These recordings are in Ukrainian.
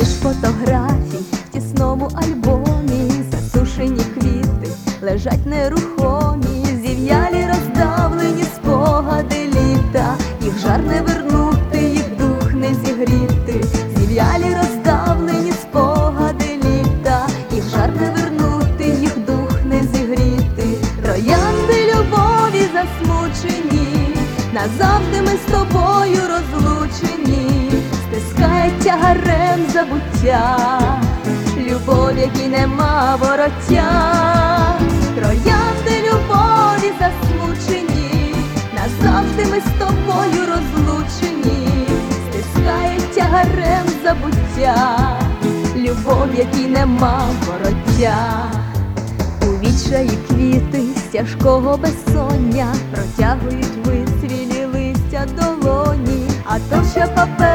поміж фотографій в тісному альбомі. Засушені квіти лежать нерухомі, зів'ялі роздавлені спогади літа, їх жар не вернути, їх дух не зігріти, зів'ялі роздавлені спогади літа, їх жар не вернути, їх дух не зігріти, троянди любові засмучені, назавжди ми з тобою розлучені, забуття, любов, якій нема вороття, троянди любові засмучені, назавжди ми з тобою розлучені, стискає тягарем забуття, любов, якій нема вороття. У відчаї квіти з тяжкого безсоння протягують висвілі листя долоні, а паперу міцніше запута,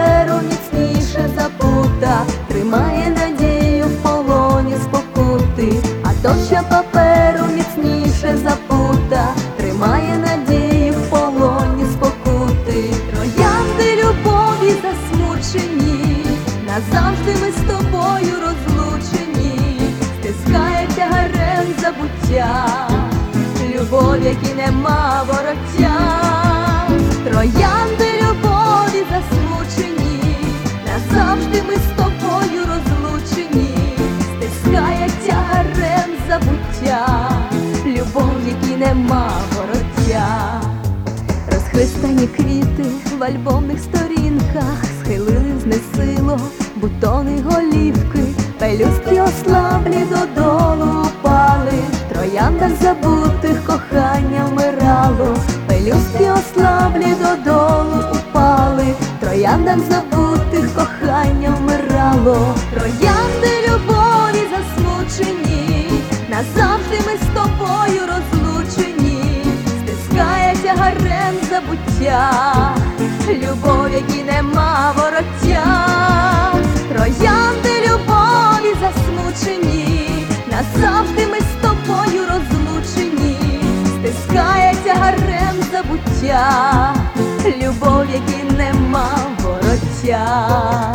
тримає надію в полоні спокути, а товща паперу міцніше запута, тримає надію в полоні спокути, троянди любові засмучені, назавжди ми з тобою розлучені, стискає тягарем забуття, любов, якій нема вороття, Розхристані квіти в альбомних сторінках. Схилили знесило бутони голівки, пелюстки ослаблі додолу упали, трояндах забутих кохання вмирало, пелюстки ослаблі додолу упали, трояндах забутих кохання вмирало, троянди любові засмучені, назавжди забуття, любов, які нема вороття, троянди любові засмучені, назавжди ми з тобою розлучені, стискається гарем забуття, любов, які нема вороття.